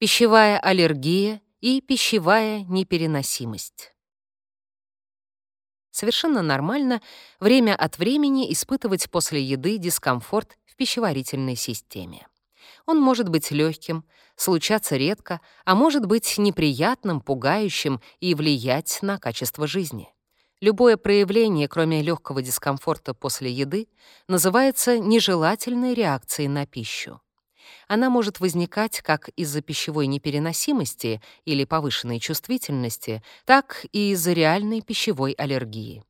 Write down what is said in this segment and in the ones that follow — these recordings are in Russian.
Пищевая аллергия и пищевая непереносимость. Совершенно нормально время от времени испытывать после еды дискомфорт в пищеварительной системе. Он может быть легким, случаться редко, а может быть неприятным, пугающим и влиять на качество жизни. Любое проявление, кроме легкого дискомфорта после еды, называется нежелательной реакцией на пищу. Она может возникать как из-за пищевой непереносимости или повышенной чувствительности, так и из-за реальной пищевой аллергии.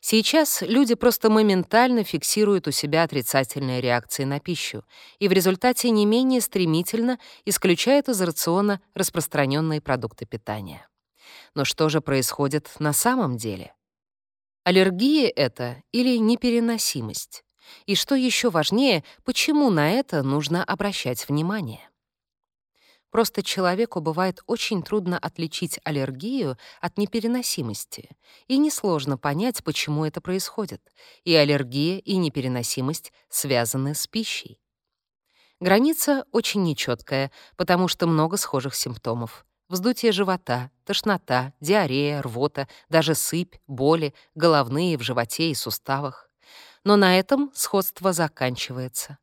Сейчас люди просто моментально фиксируют у себя отрицательные реакции на пищу и в результате не менее стремительно исключают из рациона распространенные продукты питания. Но что же происходит на самом деле? Аллергия это или непереносимость? И что еще важнее, почему на это нужно обращать внимание? Просто человеку бывает очень трудно отличить аллергию от непереносимости, и несложно понять, почему это происходит. И аллергия, и непереносимость связаны с пищей. Граница очень нечеткая, потому что много схожих симптомов. Вздутие живота, тошнота, диарея, рвота, даже сыпь, боли, головные в животе и суставах но на этом сходство заканчивается.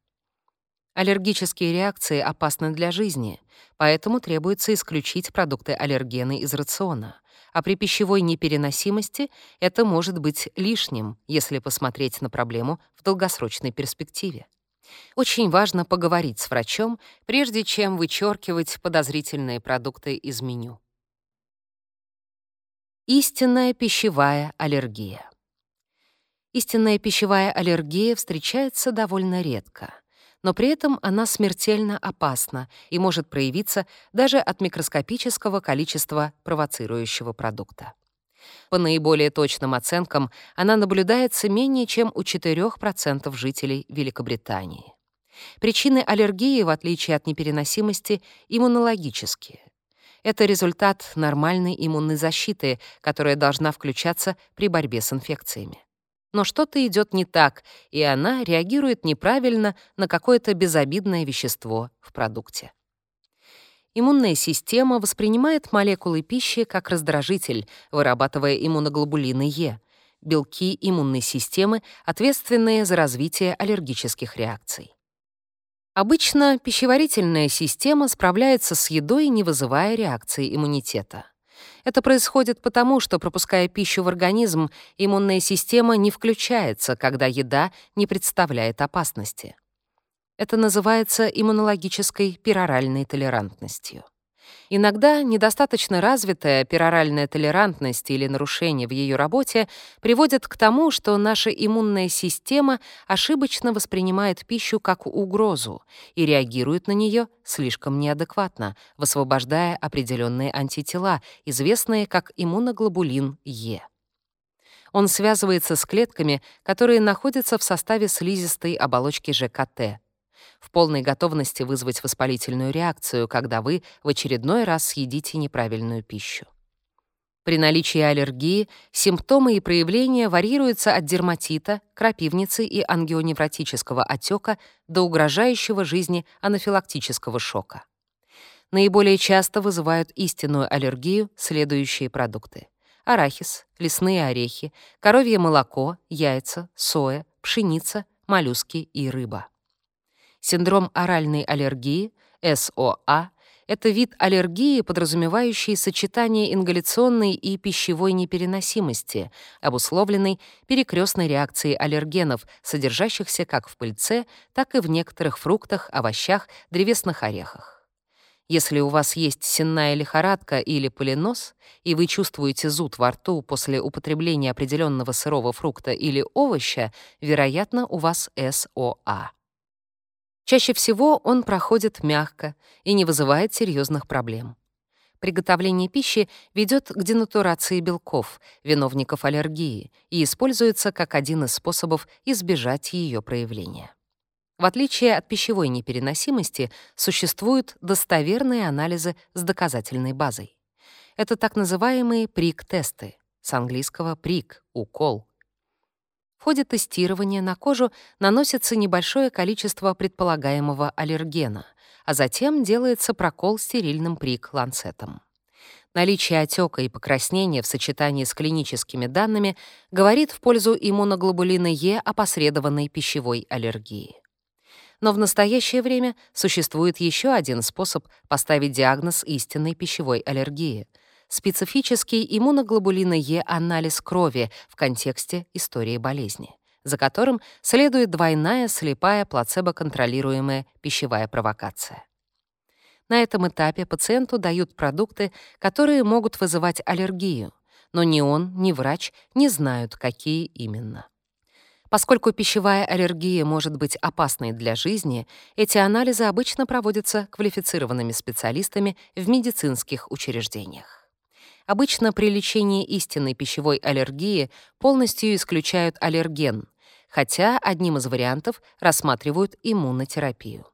Аллергические реакции опасны для жизни, поэтому требуется исключить продукты аллергены из рациона. А при пищевой непереносимости это может быть лишним, если посмотреть на проблему в долгосрочной перспективе. Очень важно поговорить с врачом, прежде чем вычеркивать подозрительные продукты из меню. Истинная пищевая аллергия. Истинная пищевая аллергия встречается довольно редко, но при этом она смертельно опасна и может проявиться даже от микроскопического количества провоцирующего продукта. По наиболее точным оценкам, она наблюдается менее чем у 4% жителей Великобритании. Причины аллергии, в отличие от непереносимости, иммунологические. Это результат нормальной иммунной защиты, которая должна включаться при борьбе с инфекциями но что-то идет не так, и она реагирует неправильно на какое-то безобидное вещество в продукте. Иммунная система воспринимает молекулы пищи как раздражитель, вырабатывая иммуноглобулины Е, белки иммунной системы, ответственные за развитие аллергических реакций. Обычно пищеварительная система справляется с едой, не вызывая реакции иммунитета. Это происходит потому, что, пропуская пищу в организм, иммунная система не включается, когда еда не представляет опасности. Это называется иммунологической пероральной толерантностью. Иногда недостаточно развитая пероральная толерантность или нарушение в ее работе приводят к тому, что наша иммунная система ошибочно воспринимает пищу как угрозу и реагирует на нее слишком неадекватно, высвобождая определенные антитела, известные как иммуноглобулин Е. Он связывается с клетками, которые находятся в составе слизистой оболочки ЖКТ, в полной готовности вызвать воспалительную реакцию, когда вы в очередной раз съедите неправильную пищу. При наличии аллергии симптомы и проявления варьируются от дерматита, крапивницы и ангионевротического отека до угрожающего жизни анафилактического шока. Наиболее часто вызывают истинную аллергию следующие продукты: арахис, лесные орехи, коровье молоко, яйца, соя, пшеница, моллюски и рыба. Синдром оральной аллергии, СОА, это вид аллергии, подразумевающий сочетание ингаляционной и пищевой непереносимости, обусловленный перекрестной реакцией аллергенов, содержащихся как в пыльце, так и в некоторых фруктах, овощах, древесных орехах. Если у вас есть сенная лихорадка или полинос, и вы чувствуете зуд во рту после употребления определенного сырого фрукта или овоща, вероятно, у вас СОА. Чаще всего он проходит мягко и не вызывает серьезных проблем. Приготовление пищи ведет к денатурации белков, виновников аллергии, и используется как один из способов избежать ее проявления. В отличие от пищевой непереносимости, существуют достоверные анализы с доказательной базой. Это так называемые прик-тесты, с английского «прик» — укол, ходе тестирования на кожу наносится небольшое количество предполагаемого аллергена, а затем делается прокол стерильным прик ланцетом. Наличие отека и покраснения в сочетании с клиническими данными говорит в пользу иммуноглобулина Е опосредованной пищевой аллергии. Но в настоящее время существует еще один способ поставить диагноз истинной пищевой аллергии — специфический иммуноглобулина Е анализ крови в контексте истории болезни, за которым следует двойная слепая плацебо-контролируемая пищевая провокация. На этом этапе пациенту дают продукты, которые могут вызывать аллергию, но ни он, ни врач не знают, какие именно. Поскольку пищевая аллергия может быть опасной для жизни, эти анализы обычно проводятся квалифицированными специалистами в медицинских учреждениях. Обычно при лечении истинной пищевой аллергии полностью исключают аллерген, хотя одним из вариантов рассматривают иммунотерапию.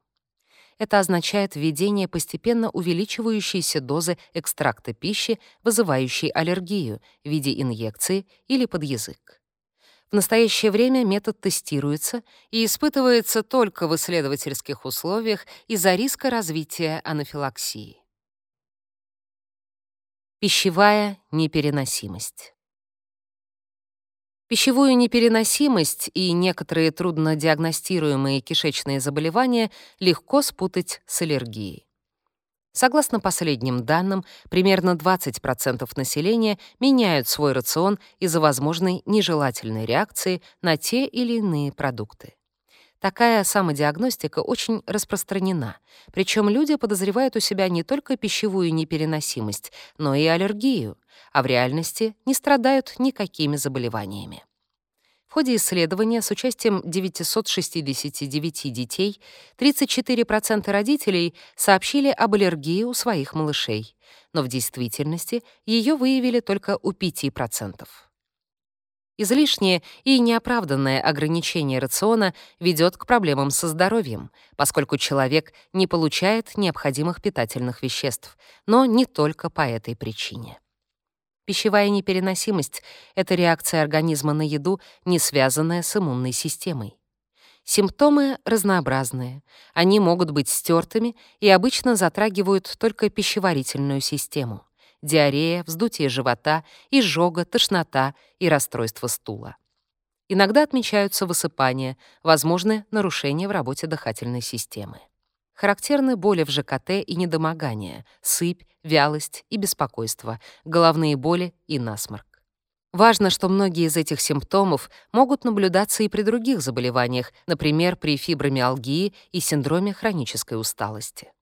Это означает введение постепенно увеличивающейся дозы экстракта пищи, вызывающей аллергию в виде инъекции или под язык. В настоящее время метод тестируется и испытывается только в исследовательских условиях из-за риска развития анафилаксии. Пищевая непереносимость. Пищевую непереносимость и некоторые труднодиагностируемые кишечные заболевания легко спутать с аллергией. Согласно последним данным, примерно 20% населения меняют свой рацион из-за возможной нежелательной реакции на те или иные продукты. Такая самодиагностика очень распространена, причем люди подозревают у себя не только пищевую непереносимость, но и аллергию, а в реальности не страдают никакими заболеваниями. В ходе исследования с участием 969 детей 34% родителей сообщили об аллергии у своих малышей, но в действительности ее выявили только у 5%. Излишнее и неоправданное ограничение рациона ведет к проблемам со здоровьем, поскольку человек не получает необходимых питательных веществ, но не только по этой причине. Пищевая непереносимость — это реакция организма на еду, не связанная с иммунной системой. Симптомы разнообразные. Они могут быть стертыми и обычно затрагивают только пищеварительную систему. Диарея, вздутие живота, изжога, тошнота и расстройство стула. Иногда отмечаются высыпания, возможны нарушения в работе дыхательной системы. Характерны боли в ЖКТ и недомогание, сыпь, вялость и беспокойство, головные боли и насморк. Важно, что многие из этих симптомов могут наблюдаться и при других заболеваниях, например, при фибромиалгии и синдроме хронической усталости.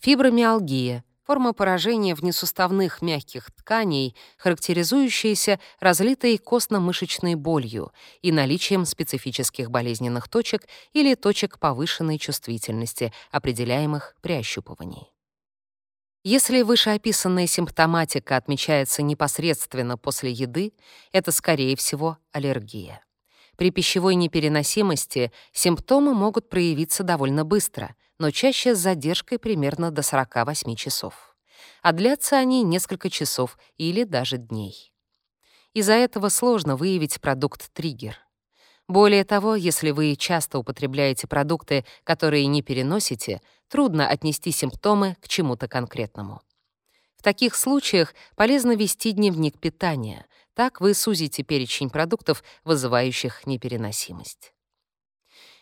Фибромиалгия форма поражения внесуставных мягких тканей, характеризующаяся разлитой костно-мышечной болью и наличием специфических болезненных точек или точек повышенной чувствительности, определяемых при ощупывании. Если вышеописанная симптоматика отмечается непосредственно после еды, это, скорее всего, аллергия. При пищевой непереносимости симптомы могут проявиться довольно быстро — но чаще с задержкой примерно до 48 часов. А длятся они несколько часов или даже дней. Из-за этого сложно выявить продукт-триггер. Более того, если вы часто употребляете продукты, которые не переносите, трудно отнести симптомы к чему-то конкретному. В таких случаях полезно вести дневник питания. Так вы сузите перечень продуктов, вызывающих непереносимость.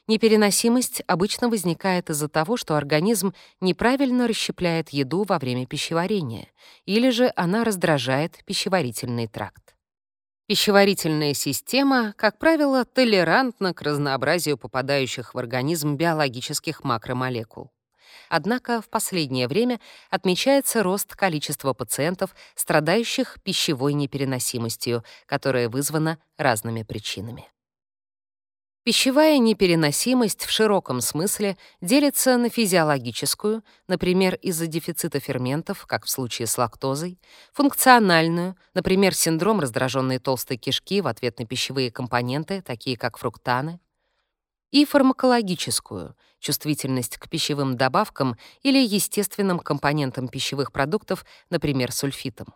Непереносимость обычно возникает из-за того, что организм неправильно расщепляет еду во время пищеварения, или же она раздражает пищеварительный тракт. Пищеварительная система, как правило, толерантна к разнообразию попадающих в организм биологических макромолекул. Однако в последнее время отмечается рост количества пациентов, страдающих пищевой непереносимостью, которая вызвана разными причинами. Пищевая непереносимость в широком смысле делится на физиологическую, например, из-за дефицита ферментов, как в случае с лактозой, функциональную, например, синдром раздраженной толстой кишки в ответ на пищевые компоненты, такие как фруктаны, и фармакологическую, чувствительность к пищевым добавкам или естественным компонентам пищевых продуктов, например, сульфитам.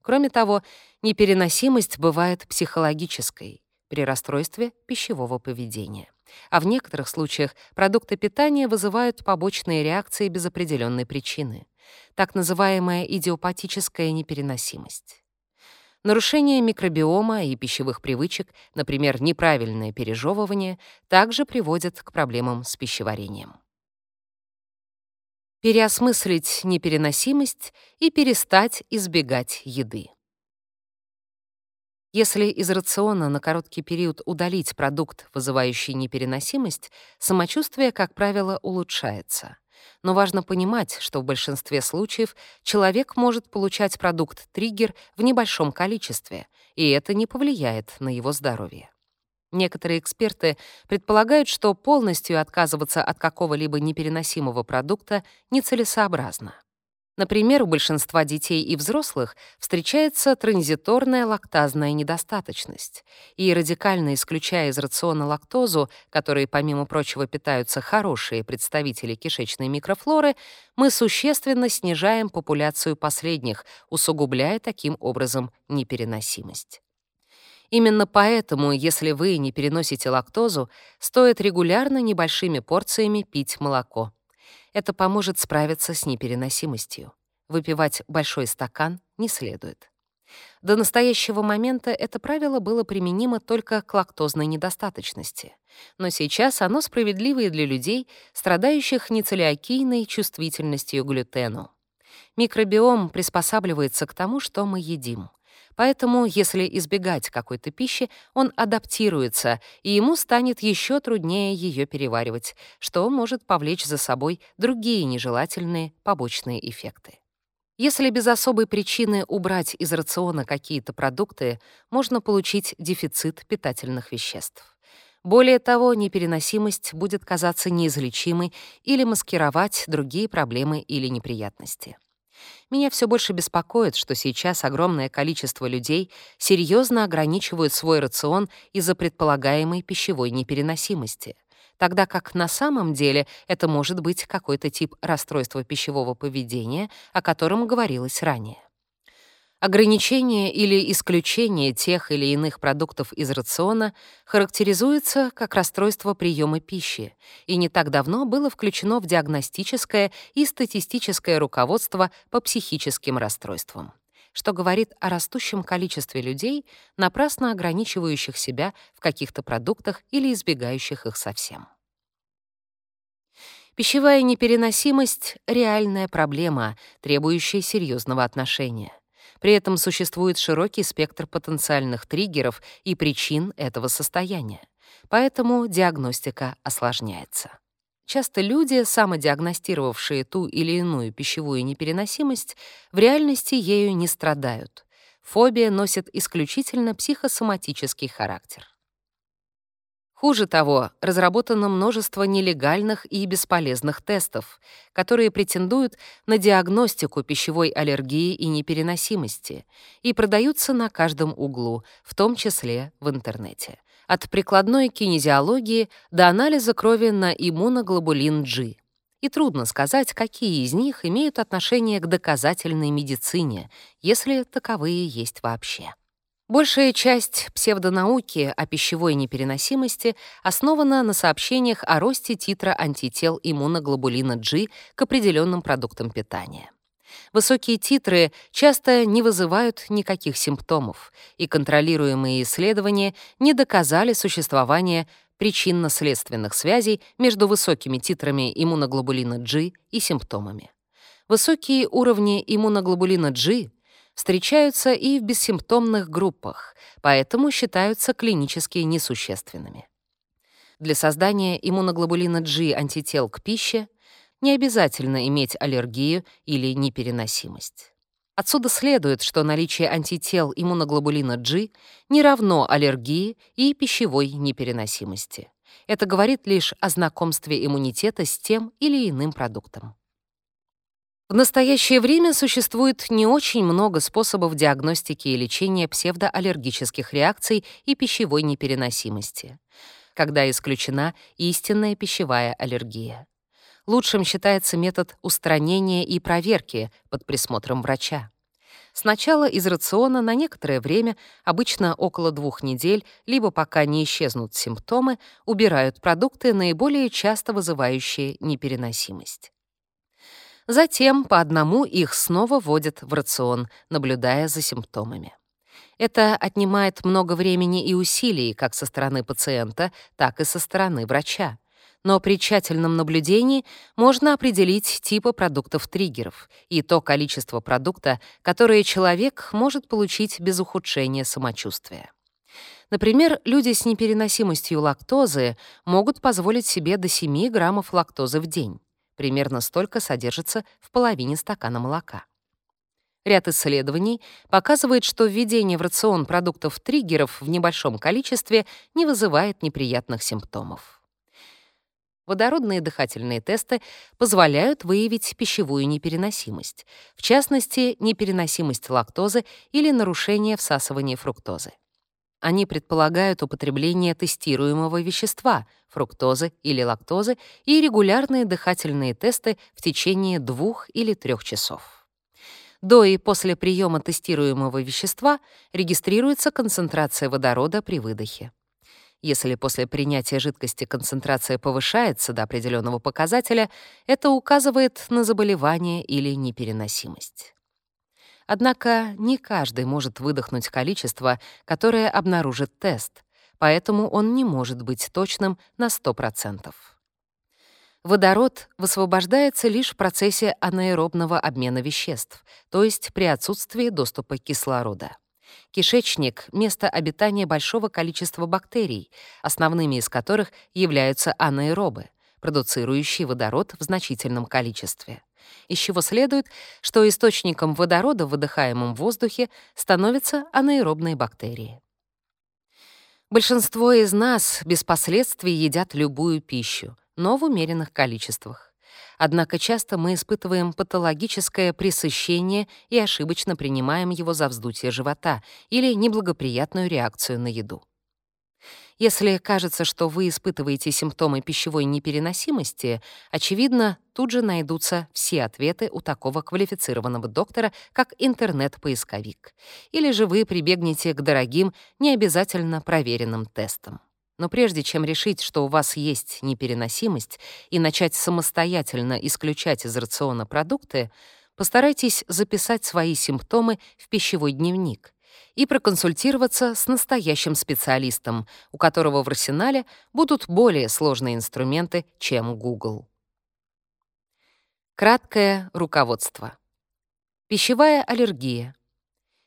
Кроме того, непереносимость бывает психологической при расстройстве пищевого поведения. а в некоторых случаях продукты питания вызывают побочные реакции без определенной причины, так называемая идиопатическая непереносимость. Нарушение микробиома и пищевых привычек, например, неправильное пережевывание, также приводят к проблемам с пищеварением. Переосмыслить непереносимость и перестать избегать еды. Если из рациона на короткий период удалить продукт, вызывающий непереносимость, самочувствие, как правило, улучшается. Но важно понимать, что в большинстве случаев человек может получать продукт-триггер в небольшом количестве, и это не повлияет на его здоровье. Некоторые эксперты предполагают, что полностью отказываться от какого-либо непереносимого продукта нецелесообразно. Например, у большинства детей и взрослых встречается транзиторная лактазная недостаточность, и радикально исключая из рациона лактозу, которой, помимо прочего, питаются хорошие представители кишечной микрофлоры, мы существенно снижаем популяцию последних, усугубляя таким образом непереносимость. Именно поэтому, если вы не переносите лактозу, стоит регулярно небольшими порциями пить молоко. Это поможет справиться с непереносимостью. Выпивать большой стакан не следует. До настоящего момента это правило было применимо только к лактозной недостаточности. Но сейчас оно справедливо и для людей, страдающих нецелиакийной чувствительностью к глютену. Микробиом приспосабливается к тому, что мы едим. Поэтому, если избегать какой-то пищи, он адаптируется, и ему станет еще труднее ее переваривать, что может повлечь за собой другие нежелательные побочные эффекты. Если без особой причины убрать из рациона какие-то продукты, можно получить дефицит питательных веществ. Более того, непереносимость будет казаться неизлечимой или маскировать другие проблемы или неприятности. Меня все больше беспокоит, что сейчас огромное количество людей серьезно ограничивают свой рацион из-за предполагаемой пищевой непереносимости, тогда как на самом деле это может быть какой-то тип расстройства пищевого поведения, о котором говорилось ранее. Ограничение или исключение тех или иных продуктов из рациона характеризуется как расстройство приема пищи и не так давно было включено в диагностическое и статистическое руководство по психическим расстройствам, что говорит о растущем количестве людей, напрасно ограничивающих себя в каких-то продуктах или избегающих их совсем. Пищевая непереносимость — реальная проблема, требующая серьезного отношения. При этом существует широкий спектр потенциальных триггеров и причин этого состояния. Поэтому диагностика осложняется. Часто люди, самодиагностировавшие ту или иную пищевую непереносимость, в реальности ею не страдают. Фобия носит исключительно психосоматический характер. Хуже того, разработано множество нелегальных и бесполезных тестов, которые претендуют на диагностику пищевой аллергии и непереносимости и продаются на каждом углу, в том числе в интернете. От прикладной кинезиологии до анализа крови на иммуноглобулин G. И трудно сказать, какие из них имеют отношение к доказательной медицине, если таковые есть вообще. Большая часть псевдонауки о пищевой непереносимости основана на сообщениях о росте титра антител иммуноглобулина G к определенным продуктам питания. Высокие титры часто не вызывают никаких симптомов, и контролируемые исследования не доказали существование причинно-следственных связей между высокими титрами иммуноглобулина G и симптомами. Высокие уровни иммуноглобулина G встречаются и в бессимптомных группах, поэтому считаются клинически несущественными. Для создания иммуноглобулина G антител к пище не обязательно иметь аллергию или непереносимость. Отсюда следует, что наличие антител иммуноглобулина G не равно аллергии и пищевой непереносимости. Это говорит лишь о знакомстве иммунитета с тем или иным продуктом. В настоящее время существует не очень много способов диагностики и лечения псевдоаллергических реакций и пищевой непереносимости, когда исключена истинная пищевая аллергия. Лучшим считается метод устранения и проверки под присмотром врача. Сначала из рациона на некоторое время, обычно около двух недель, либо пока не исчезнут симптомы, убирают продукты, наиболее часто вызывающие непереносимость. Затем по одному их снова вводят в рацион, наблюдая за симптомами. Это отнимает много времени и усилий как со стороны пациента, так и со стороны врача. Но при тщательном наблюдении можно определить типы продуктов-триггеров и то количество продукта, которое человек может получить без ухудшения самочувствия. Например, люди с непереносимостью лактозы могут позволить себе до 7 граммов лактозы в день. Примерно столько содержится в половине стакана молока. Ряд исследований показывает, что введение в рацион продуктов-триггеров в небольшом количестве не вызывает неприятных симптомов. Водородные дыхательные тесты позволяют выявить пищевую непереносимость, в частности, непереносимость лактозы или нарушение всасывания фруктозы. Они предполагают употребление тестируемого вещества, фруктозы или лактозы, и регулярные дыхательные тесты в течение двух или трех часов. До и после приема тестируемого вещества регистрируется концентрация водорода при выдохе. Если после принятия жидкости концентрация повышается до определенного показателя, это указывает на заболевание или непереносимость. Однако не каждый может выдохнуть количество, которое обнаружит тест, поэтому он не может быть точным на 100%. Водород высвобождается лишь в процессе анаэробного обмена веществ, то есть при отсутствии доступа кислорода. Кишечник — место обитания большого количества бактерий, основными из которых являются анаэробы, продуцирующие водород в значительном количестве. Из чего следует, что источником водорода в выдыхаемом воздухе становятся анаэробные бактерии. Большинство из нас без последствий едят любую пищу, но в умеренных количествах. Однако часто мы испытываем патологическое пресыщение и ошибочно принимаем его за вздутие живота или неблагоприятную реакцию на еду. Если кажется, что вы испытываете симптомы пищевой непереносимости, очевидно, тут же найдутся все ответы у такого квалифицированного доктора, как интернет-поисковик. Или же вы прибегнете к дорогим, не обязательно проверенным тестам. Но прежде чем решить, что у вас есть непереносимость, и начать самостоятельно исключать из рациона продукты, постарайтесь записать свои симптомы в пищевой дневник и проконсультироваться с настоящим специалистом, у которого в арсенале будут более сложные инструменты, чем Google. Краткое руководство. Пищевая аллергия.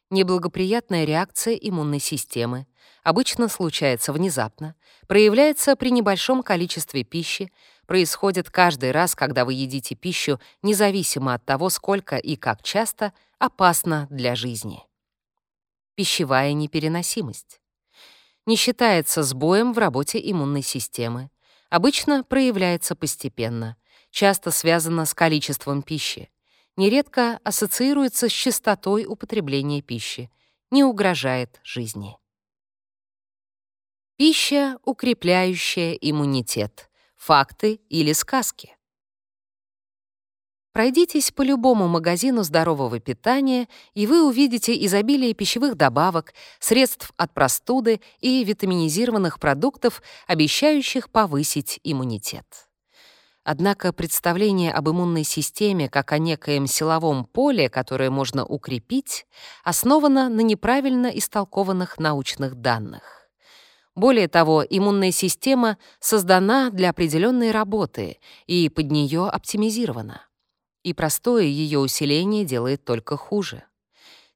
Неблагоприятная реакция иммунной системы, обычно случается внезапно, проявляется при небольшом количестве пищи, происходит каждый раз, когда вы едите пищу, независимо от того, сколько и как часто, опасно для жизни. Пищевая непереносимость. Не считается сбоем в работе иммунной системы. Обычно проявляется постепенно, часто связано с количеством пищи. Нередко ассоциируется с частотой употребления пищи, не угрожает жизни. Пища, укрепляющая иммунитет. Факты или сказки. Пройдитесь по любому магазину здорового питания, и вы увидите изобилие пищевых добавок, средств от простуды и витаминизированных продуктов, обещающих повысить иммунитет. Однако представление об иммунной системе как о некоем силовом поле, которое можно укрепить, основано на неправильно истолкованных научных данных. Более того, иммунная система создана для определенной работы и под нее оптимизирована. И простое ее усиление делает только хуже.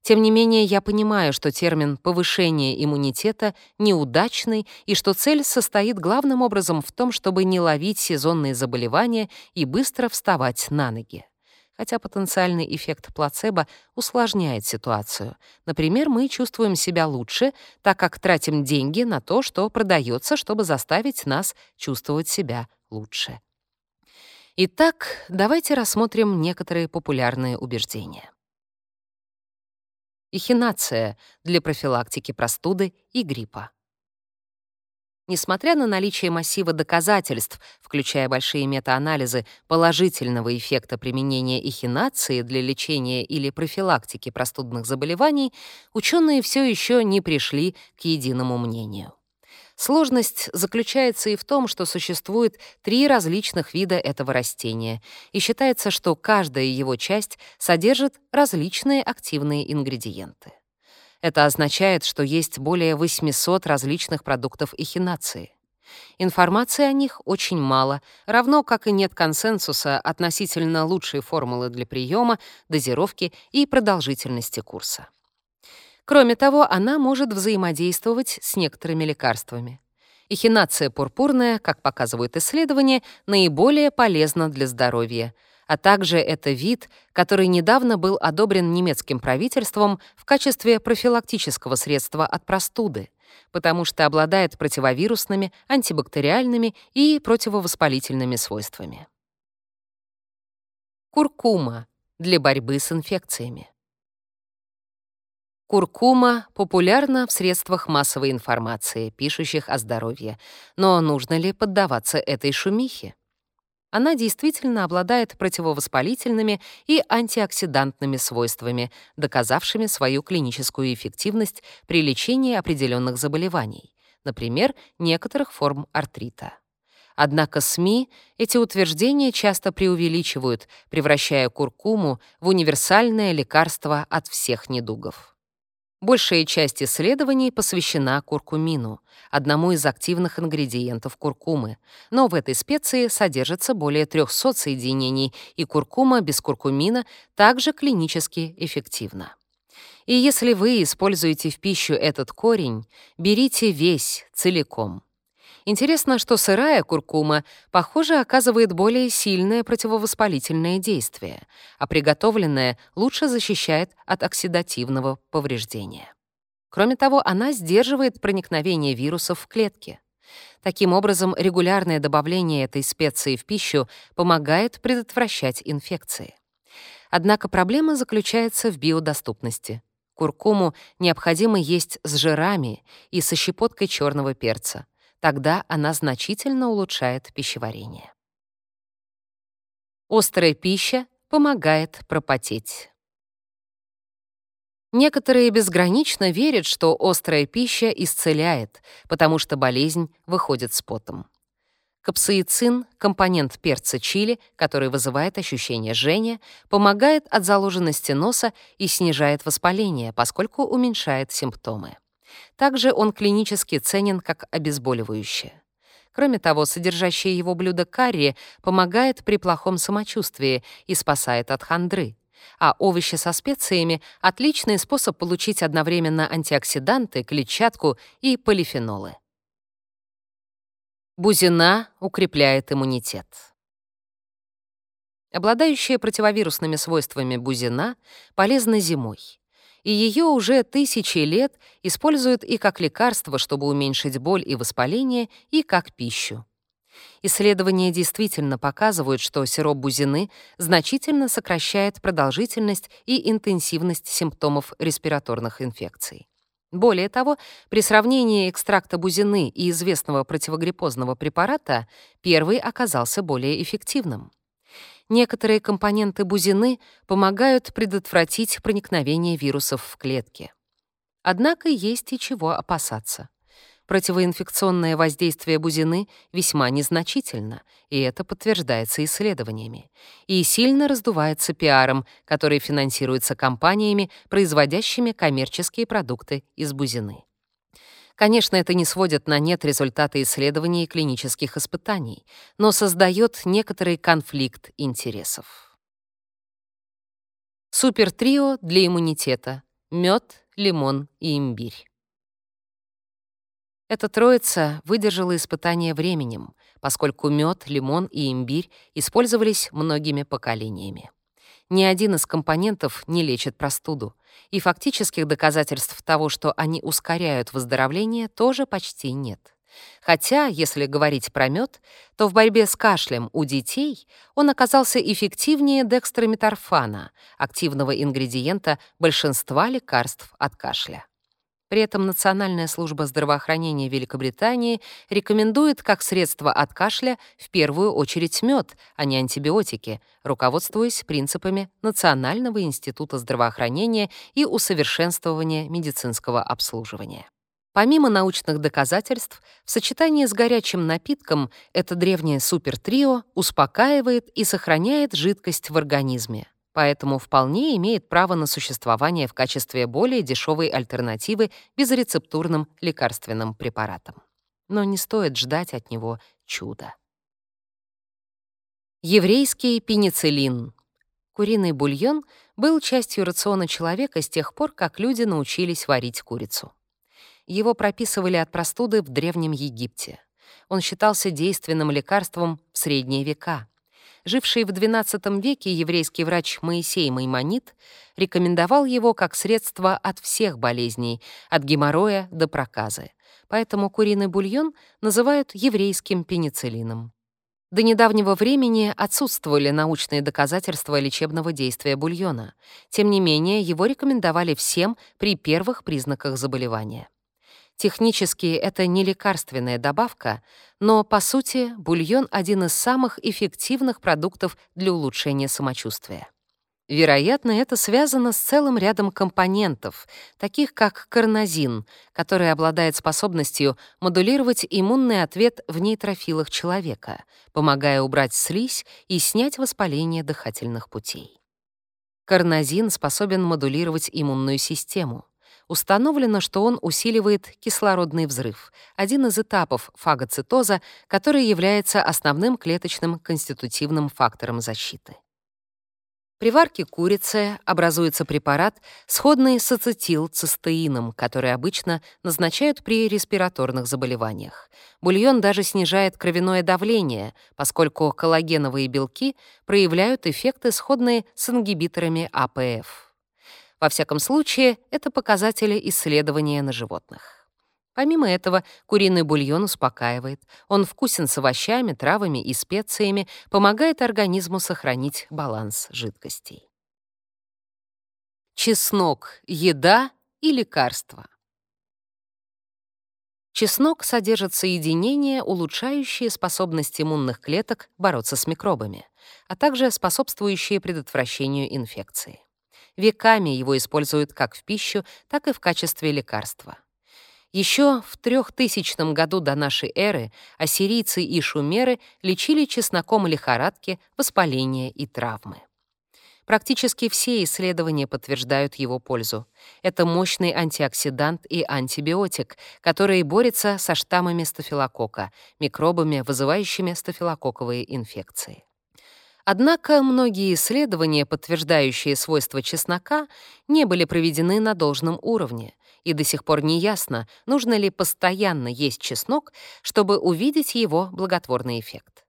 Тем не менее, я понимаю, что термин «повышение иммунитета» неудачный и что цель состоит главным образом в том, чтобы не ловить сезонные заболевания и быстро вставать на ноги хотя потенциальный эффект плацебо усложняет ситуацию. Например, мы чувствуем себя лучше, так как тратим деньги на то, что продается, чтобы заставить нас чувствовать себя лучше. Итак, давайте рассмотрим некоторые популярные убеждения. Эхинация для профилактики простуды и гриппа. Несмотря на наличие массива доказательств, включая большие метаанализы положительного эффекта применения эхинации для лечения или профилактики простудных заболеваний, ученые все еще не пришли к единому мнению. Сложность заключается и в том, что существует три различных вида этого растения, и считается, что каждая его часть содержит различные активные ингредиенты. Это означает, что есть более 800 различных продуктов эхинации. Информации о них очень мало, равно как и нет консенсуса относительно лучшей формулы для приема, дозировки и продолжительности курса. Кроме того, она может взаимодействовать с некоторыми лекарствами. Эхинация пурпурная, как показывают исследования, наиболее полезна для здоровья — а также это вид, который недавно был одобрен немецким правительством в качестве профилактического средства от простуды, потому что обладает противовирусными, антибактериальными и противовоспалительными свойствами. Куркума для борьбы с инфекциями. Куркума популярна в средствах массовой информации, пишущих о здоровье. Но нужно ли поддаваться этой шумихе? Она действительно обладает противовоспалительными и антиоксидантными свойствами, доказавшими свою клиническую эффективность при лечении определенных заболеваний, например, некоторых форм артрита. Однако СМИ эти утверждения часто преувеличивают, превращая куркуму в универсальное лекарство от всех недугов. Большая часть исследований посвящена куркумину, одному из активных ингредиентов куркумы, но в этой специи содержится более 300 соединений, и куркума без куркумина также клинически эффективна. И если вы используете в пищу этот корень, берите весь целиком. Интересно, что сырая куркума, похоже, оказывает более сильное противовоспалительное действие, а приготовленная лучше защищает от оксидативного повреждения. Кроме того, она сдерживает проникновение вирусов в клетки. Таким образом, регулярное добавление этой специи в пищу помогает предотвращать инфекции. Однако проблема заключается в биодоступности. Куркуму необходимо есть с жирами и со щепоткой черного перца — Тогда она значительно улучшает пищеварение. Острая пища помогает пропотеть. Некоторые безгранично верят, что острая пища исцеляет, потому что болезнь выходит с потом. Капсаицин, компонент перца чили, который вызывает ощущение жжения, помогает от заложенности носа и снижает воспаление, поскольку уменьшает симптомы. Также он клинически ценен как обезболивающее. Кроме того, содержащее его блюдо карри помогает при плохом самочувствии и спасает от хандры. А овощи со специями — отличный способ получить одновременно антиоксиданты, клетчатку и полифенолы. Бузина укрепляет иммунитет. Обладающая противовирусными свойствами бузина полезна зимой и ее уже тысячи лет используют и как лекарство, чтобы уменьшить боль и воспаление, и как пищу. Исследования действительно показывают, что сироп бузины значительно сокращает продолжительность и интенсивность симптомов респираторных инфекций. Более того, при сравнении экстракта бузины и известного противогриппозного препарата первый оказался более эффективным некоторые компоненты бузины помогают предотвратить проникновение вирусов в клетки. Однако есть и чего опасаться. Противоинфекционное воздействие бузины весьма незначительно, и это подтверждается исследованиями, и сильно раздувается пиаром, который финансируется компаниями, производящими коммерческие продукты из бузины. Конечно, это не сводит на нет результаты исследований и клинических испытаний, но создает некоторый конфликт интересов. Супертрио для иммунитета — мед, лимон и имбирь. Эта троица выдержала испытание временем, поскольку мед, лимон и имбирь использовались многими поколениями. Ни один из компонентов не лечит простуду, и фактических доказательств того, что они ускоряют выздоровление, тоже почти нет. Хотя, если говорить про мед, то в борьбе с кашлем у детей он оказался эффективнее декстрометорфана, активного ингредиента большинства лекарств от кашля. При этом Национальная служба здравоохранения Великобритании рекомендует как средство от кашля в первую очередь мед, а не антибиотики, руководствуясь принципами Национального института здравоохранения и усовершенствования медицинского обслуживания. Помимо научных доказательств, в сочетании с горячим напитком это древнее супертрио успокаивает и сохраняет жидкость в организме, поэтому вполне имеет право на существование в качестве более дешевой альтернативы безрецептурным лекарственным препаратам. Но не стоит ждать от него чуда. Еврейский пенициллин. Куриный бульон был частью рациона человека с тех пор, как люди научились варить курицу. Его прописывали от простуды в Древнем Египте. Он считался действенным лекарством в средние века. Живший в XII веке еврейский врач Моисей Маймонит рекомендовал его как средство от всех болезней, от геморроя до проказы. Поэтому куриный бульон называют еврейским пенициллином. До недавнего времени отсутствовали научные доказательства лечебного действия бульона. Тем не менее, его рекомендовали всем при первых признаках заболевания. Технически это не лекарственная добавка, но, по сути, бульон — один из самых эффективных продуктов для улучшения самочувствия. Вероятно, это связано с целым рядом компонентов, таких как карнозин, который обладает способностью модулировать иммунный ответ в нейтрофилах человека, помогая убрать слизь и снять воспаление дыхательных путей. Карнозин способен модулировать иммунную систему. Установлено, что он усиливает кислородный взрыв, один из этапов фагоцитоза, который является основным клеточным конститутивным фактором защиты. При варке курицы образуется препарат, сходный с ацетилцистеином, который обычно назначают при респираторных заболеваниях. Бульон даже снижает кровяное давление, поскольку коллагеновые белки проявляют эффекты, сходные с ингибиторами АПФ. Во всяком случае, это показатели исследования на животных. Помимо этого, куриный бульон успокаивает. Он вкусен с овощами, травами и специями, помогает организму сохранить баланс жидкостей. Чеснок — еда и лекарство. Чеснок содержит соединения, улучшающие способность иммунных клеток бороться с микробами, а также способствующие предотвращению инфекции. Веками его используют как в пищу, так и в качестве лекарства. Еще в 3000 году до нашей эры ассирийцы и шумеры лечили чесноком лихорадки, воспаления и травмы. Практически все исследования подтверждают его пользу. Это мощный антиоксидант и антибиотик, который борется со штаммами стафилококка, микробами, вызывающими стафилококковые инфекции. Однако многие исследования, подтверждающие свойства чеснока, не были проведены на должном уровне, и до сих пор не ясно, нужно ли постоянно есть чеснок, чтобы увидеть его благотворный эффект.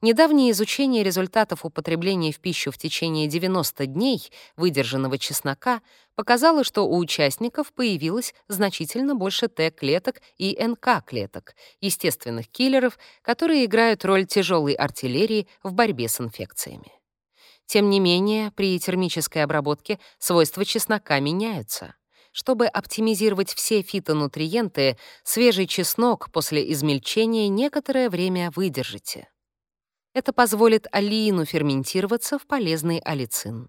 Недавнее изучение результатов употребления в пищу в течение 90 дней выдержанного чеснока показало, что у участников появилось значительно больше Т-клеток и НК-клеток, естественных киллеров, которые играют роль тяжелой артиллерии в борьбе с инфекциями. Тем не менее, при термической обработке свойства чеснока меняются. Чтобы оптимизировать все фитонутриенты, свежий чеснок после измельчения некоторое время выдержите. Это позволит алиину ферментироваться в полезный алицин,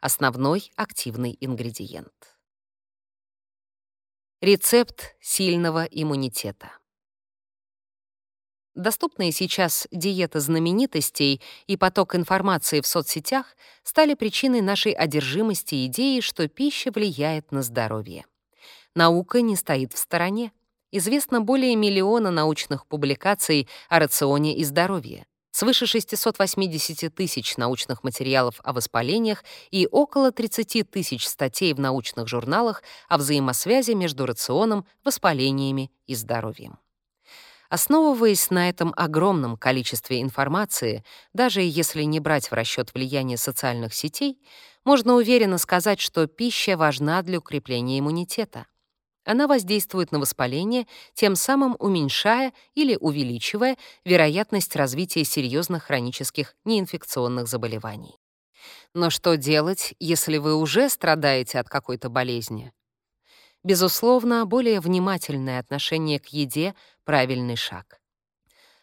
основной активный ингредиент. Рецепт сильного иммунитета. Доступные сейчас диета знаменитостей и поток информации в соцсетях стали причиной нашей одержимости идеей, что пища влияет на здоровье. Наука не стоит в стороне. Известно более миллиона научных публикаций о рационе и здоровье свыше 680 тысяч научных материалов о воспалениях и около 30 тысяч статей в научных журналах о взаимосвязи между рационом, воспалениями и здоровьем. Основываясь на этом огромном количестве информации, даже если не брать в расчет влияние социальных сетей, можно уверенно сказать, что пища важна для укрепления иммунитета. Она воздействует на воспаление, тем самым уменьшая или увеличивая вероятность развития серьезных хронических неинфекционных заболеваний. Но что делать, если вы уже страдаете от какой-то болезни? Безусловно, более внимательное отношение к еде — правильный шаг.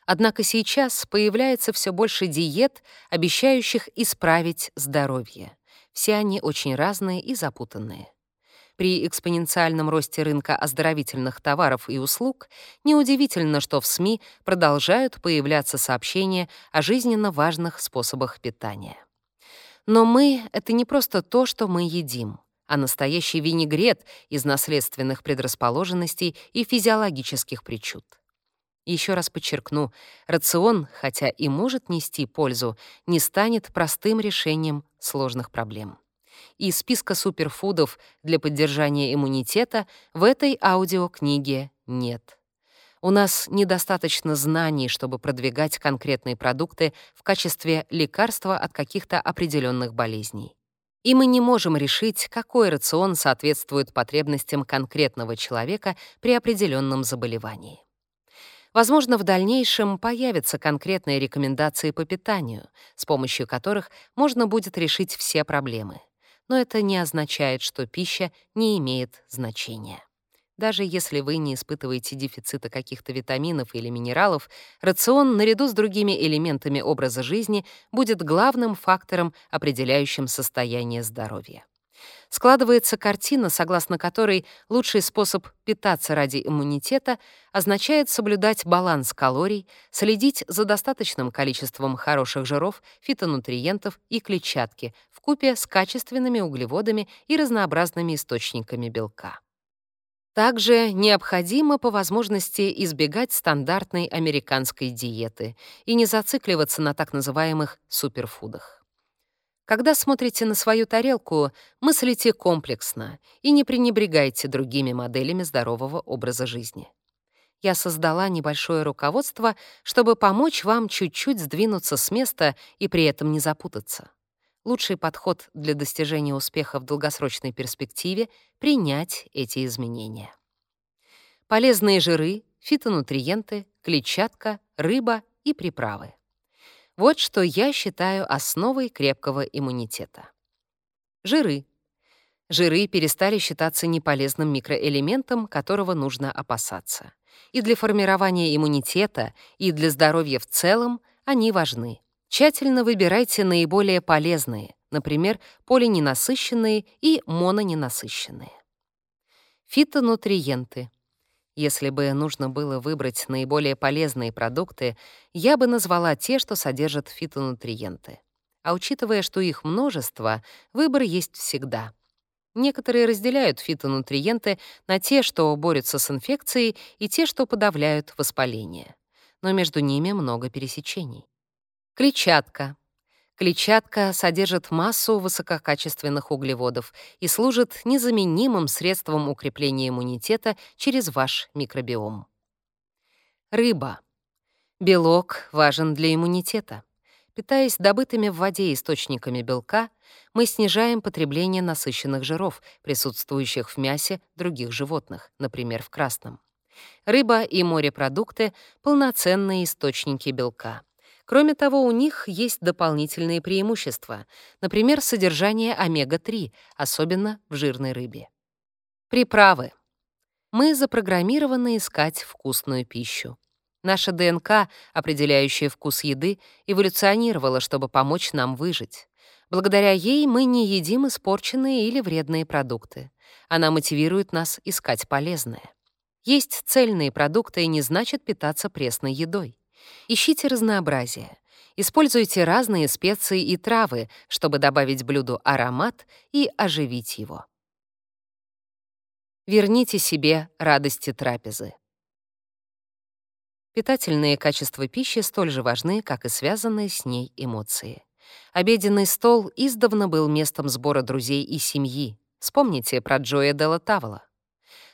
Однако сейчас появляется все больше диет, обещающих исправить здоровье. Все они очень разные и запутанные. При экспоненциальном росте рынка оздоровительных товаров и услуг неудивительно, что в СМИ продолжают появляться сообщения о жизненно важных способах питания. Но мы — это не просто то, что мы едим, а настоящий винегрет из наследственных предрасположенностей и физиологических причуд. Еще раз подчеркну, рацион, хотя и может нести пользу, не станет простым решением сложных проблем. И списка суперфудов для поддержания иммунитета в этой аудиокниге нет. У нас недостаточно знаний, чтобы продвигать конкретные продукты в качестве лекарства от каких-то определенных болезней. И мы не можем решить, какой рацион соответствует потребностям конкретного человека при определенном заболевании. Возможно, в дальнейшем появятся конкретные рекомендации по питанию, с помощью которых можно будет решить все проблемы. Но это не означает, что пища не имеет значения. Даже если вы не испытываете дефицита каких-то витаминов или минералов, рацион наряду с другими элементами образа жизни будет главным фактором, определяющим состояние здоровья. Складывается картина, согласно которой лучший способ питаться ради иммунитета означает соблюдать баланс калорий, следить за достаточным количеством хороших жиров, фитонутриентов и клетчатки вкупе с качественными углеводами и разнообразными источниками белка. Также необходимо по возможности избегать стандартной американской диеты и не зацикливаться на так называемых суперфудах. Когда смотрите на свою тарелку, мыслите комплексно и не пренебрегайте другими моделями здорового образа жизни. Я создала небольшое руководство, чтобы помочь вам чуть-чуть сдвинуться с места и при этом не запутаться. Лучший подход для достижения успеха в долгосрочной перспективе — принять эти изменения. Полезные жиры, фитонутриенты, клетчатка, рыба и приправы. Вот что я считаю основой крепкого иммунитета. Жиры. Жиры перестали считаться неполезным микроэлементом, которого нужно опасаться. И для формирования иммунитета, и для здоровья в целом они важны. Тщательно выбирайте наиболее полезные, например, полиненасыщенные и мононенасыщенные. Фитонутриенты. Если бы нужно было выбрать наиболее полезные продукты, я бы назвала те, что содержат фитонутриенты. А учитывая, что их множество, выбор есть всегда. Некоторые разделяют фитонутриенты на те, что борются с инфекцией, и те, что подавляют воспаление. Но между ними много пересечений. Клетчатка. Клетчатка содержит массу высококачественных углеводов и служит незаменимым средством укрепления иммунитета через ваш микробиом. Рыба. Белок важен для иммунитета. Питаясь добытыми в воде источниками белка, мы снижаем потребление насыщенных жиров, присутствующих в мясе других животных, например, в красном. Рыба и морепродукты — полноценные источники белка. Кроме того, у них есть дополнительные преимущества, например, содержание омега-3, особенно в жирной рыбе. Приправы. Мы запрограммированы искать вкусную пищу. Наша ДНК, определяющая вкус еды, эволюционировала, чтобы помочь нам выжить. Благодаря ей мы не едим испорченные или вредные продукты. Она мотивирует нас искать полезное. Есть цельные продукты не значит питаться пресной едой. Ищите разнообразие. Используйте разные специи и травы, чтобы добавить блюду аромат и оживить его. Верните себе радости трапезы. Питательные качества пищи столь же важны, как и связанные с ней эмоции. Обеденный стол издавна был местом сбора друзей и семьи. Вспомните про Джоя Делла Тавола.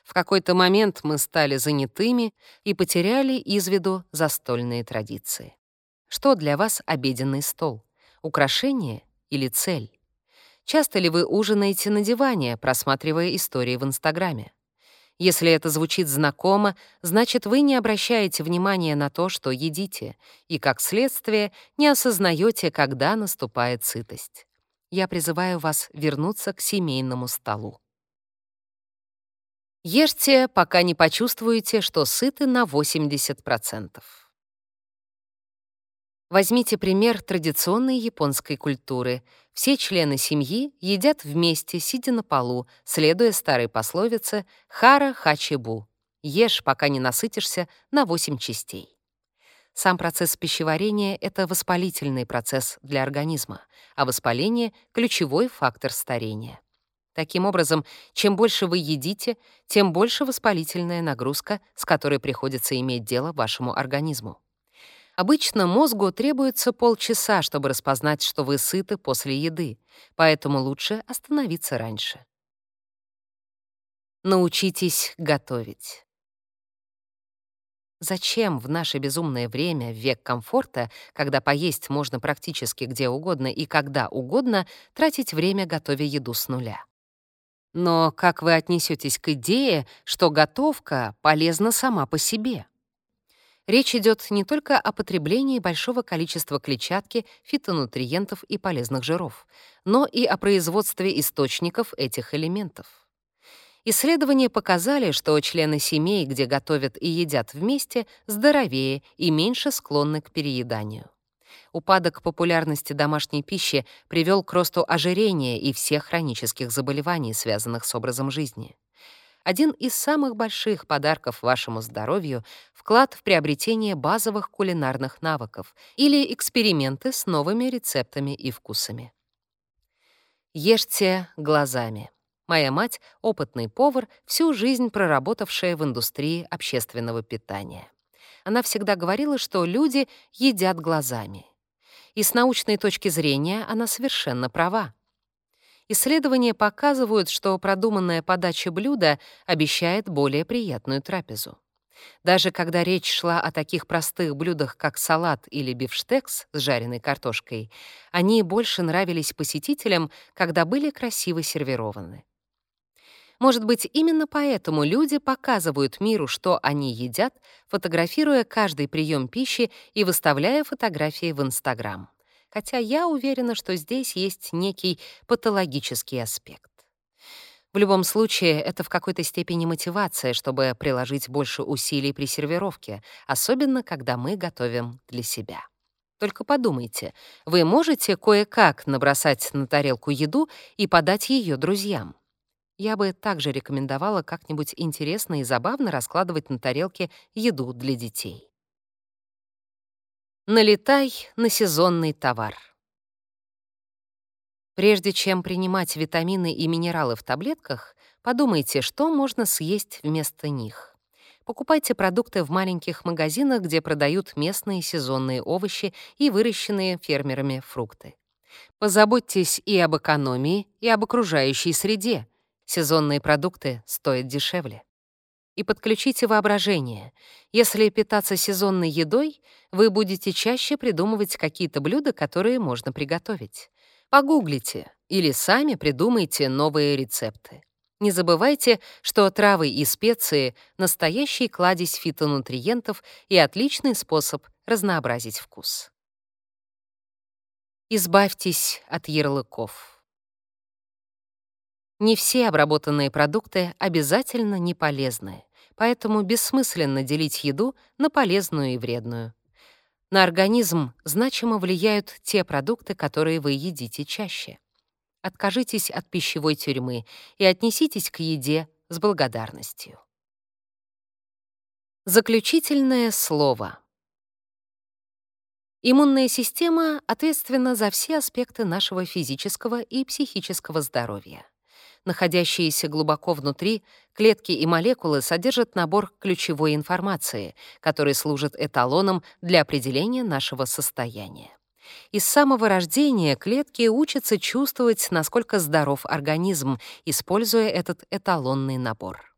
В какой-то момент мы стали занятыми и потеряли из виду застольные традиции. Что для вас обеденный стол? Украшение или цель? Часто ли вы ужинаете на диване, просматривая истории в Инстаграме? Если это звучит знакомо, значит, вы не обращаете внимания на то, что едите, и, как следствие, не осознаете, когда наступает сытость. Я призываю вас вернуться к семейному столу. Ешьте, пока не почувствуете, что сыты на 80%. Возьмите пример традиционной японской культуры. Все члены семьи едят вместе, сидя на полу, следуя старой пословице «хара хачибу» — ешь, пока не насытишься, на 8 частей. Сам процесс пищеварения — это воспалительный процесс для организма, а воспаление — ключевой фактор старения. Таким образом, чем больше вы едите, тем больше воспалительная нагрузка, с которой приходится иметь дело вашему организму. Обычно мозгу требуется полчаса, чтобы распознать, что вы сыты после еды, поэтому лучше остановиться раньше. Научитесь готовить. Зачем в наше безумное время, век комфорта, когда поесть можно практически где угодно и когда угодно, тратить время, готовя еду с нуля? Но как вы отнесетесь к идее, что готовка полезна сама по себе? Речь идет не только о потреблении большого количества клетчатки, фитонутриентов и полезных жиров, но и о производстве источников этих элементов. Исследования показали, что члены семей, где готовят и едят вместе, здоровее и меньше склонны к перееданию. Упадок популярности домашней пищи привел к росту ожирения и всех хронических заболеваний, связанных с образом жизни один из самых больших подарков вашему здоровью — вклад в приобретение базовых кулинарных навыков или эксперименты с новыми рецептами и вкусами. Ешьте глазами. Моя мать — опытный повар, всю жизнь проработавшая в индустрии общественного питания. Она всегда говорила, что люди едят глазами. И с научной точки зрения она совершенно права. Исследования показывают, что продуманная подача блюда обещает более приятную трапезу. Даже когда речь шла о таких простых блюдах, как салат или бифштекс с жареной картошкой, они больше нравились посетителям, когда были красиво сервированы. Может быть, именно поэтому люди показывают миру, что они едят, фотографируя каждый прием пищи и выставляя фотографии в Инстаграм хотя я уверена, что здесь есть некий патологический аспект. В любом случае, это в какой-то степени мотивация, чтобы приложить больше усилий при сервировке, особенно когда мы готовим для себя. Только подумайте, вы можете кое-как набросать на тарелку еду и подать ее друзьям. Я бы также рекомендовала как-нибудь интересно и забавно раскладывать на тарелке еду для детей. Налетай на сезонный товар. Прежде чем принимать витамины и минералы в таблетках, подумайте, что можно съесть вместо них. Покупайте продукты в маленьких магазинах, где продают местные сезонные овощи и выращенные фермерами фрукты. Позаботьтесь и об экономии, и об окружающей среде. Сезонные продукты стоят дешевле и подключите воображение. Если питаться сезонной едой, вы будете чаще придумывать какие-то блюда, которые можно приготовить. Погуглите или сами придумайте новые рецепты. Не забывайте, что травы и специи — настоящий кладезь фитонутриентов и отличный способ разнообразить вкус. Избавьтесь от ярлыков. Не все обработанные продукты обязательно не полезны поэтому бессмысленно делить еду на полезную и вредную. На организм значимо влияют те продукты, которые вы едите чаще. Откажитесь от пищевой тюрьмы и отнеситесь к еде с благодарностью. Заключительное слово. Иммунная система ответственна за все аспекты нашего физического и психического здоровья находящиеся глубоко внутри, клетки и молекулы содержат набор ключевой информации, который служит эталоном для определения нашего состояния. И с самого рождения клетки учатся чувствовать, насколько здоров организм, используя этот эталонный набор.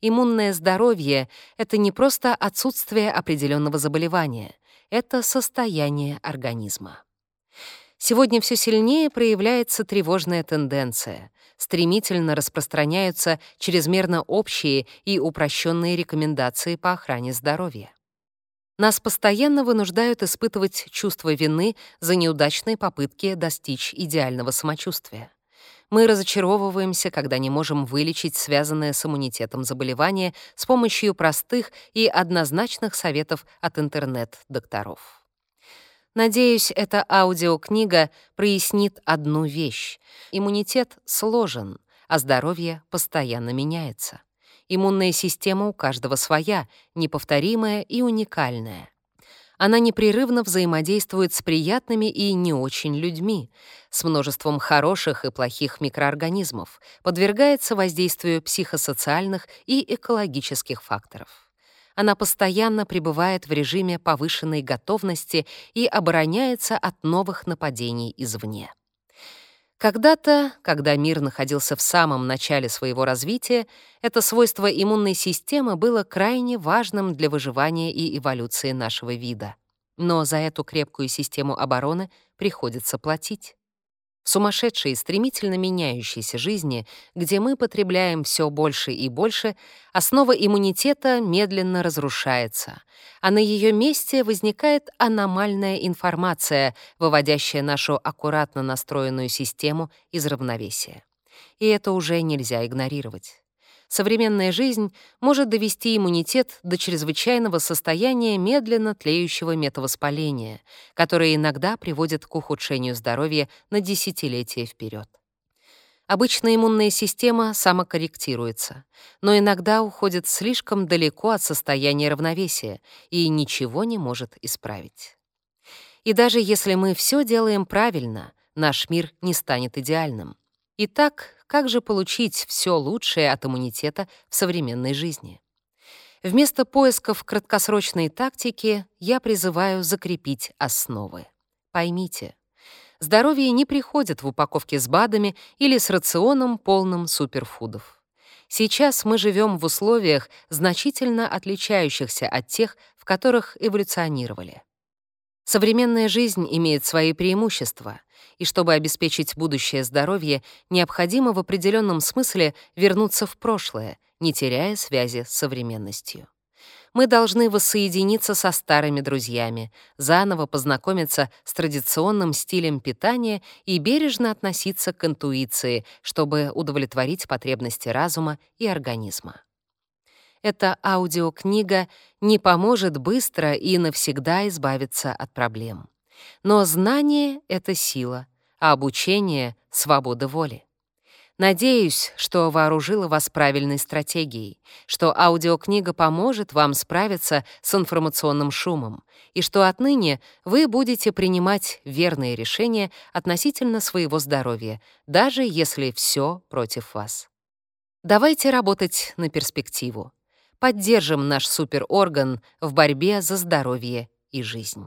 Иммунное здоровье — это не просто отсутствие определенного заболевания, это состояние организма. Сегодня все сильнее проявляется тревожная тенденция. Стремительно распространяются чрезмерно общие и упрощенные рекомендации по охране здоровья. Нас постоянно вынуждают испытывать чувство вины за неудачные попытки достичь идеального самочувствия. Мы разочаровываемся, когда не можем вылечить связанное с иммунитетом заболевание с помощью простых и однозначных советов от интернет-докторов. Надеюсь, эта аудиокнига прояснит одну вещь. Иммунитет сложен, а здоровье постоянно меняется. Иммунная система у каждого своя, неповторимая и уникальная. Она непрерывно взаимодействует с приятными и не очень людьми, с множеством хороших и плохих микроорганизмов, подвергается воздействию психосоциальных и экологических факторов. Она постоянно пребывает в режиме повышенной готовности и обороняется от новых нападений извне. Когда-то, когда мир находился в самом начале своего развития, это свойство иммунной системы было крайне важным для выживания и эволюции нашего вида. Но за эту крепкую систему обороны приходится платить. В сумасшедшей, стремительно меняющейся жизни, где мы потребляем все больше и больше, основа иммунитета медленно разрушается, а на ее месте возникает аномальная информация, выводящая нашу аккуратно настроенную систему из равновесия. И это уже нельзя игнорировать современная жизнь может довести иммунитет до чрезвычайного состояния медленно тлеющего метавоспаления, которое иногда приводит к ухудшению здоровья на десятилетия вперед. Обычно иммунная система самокорректируется, но иногда уходит слишком далеко от состояния равновесия и ничего не может исправить. И даже если мы все делаем правильно, наш мир не станет идеальным. Итак, как же получить все лучшее от иммунитета в современной жизни? Вместо поисков краткосрочной тактики я призываю закрепить основы. Поймите, здоровье не приходит в упаковке с БАДами или с рационом, полным суперфудов. Сейчас мы живем в условиях, значительно отличающихся от тех, в которых эволюционировали. Современная жизнь имеет свои преимущества, и чтобы обеспечить будущее здоровье, необходимо в определенном смысле вернуться в прошлое, не теряя связи с современностью. Мы должны воссоединиться со старыми друзьями, заново познакомиться с традиционным стилем питания и бережно относиться к интуиции, чтобы удовлетворить потребности разума и организма эта аудиокнига не поможет быстро и навсегда избавиться от проблем. Но знание — это сила, а обучение — свобода воли. Надеюсь, что вооружила вас правильной стратегией, что аудиокнига поможет вам справиться с информационным шумом, и что отныне вы будете принимать верные решения относительно своего здоровья, даже если все против вас. Давайте работать на перспективу поддержим наш суперорган в борьбе за здоровье и жизнь.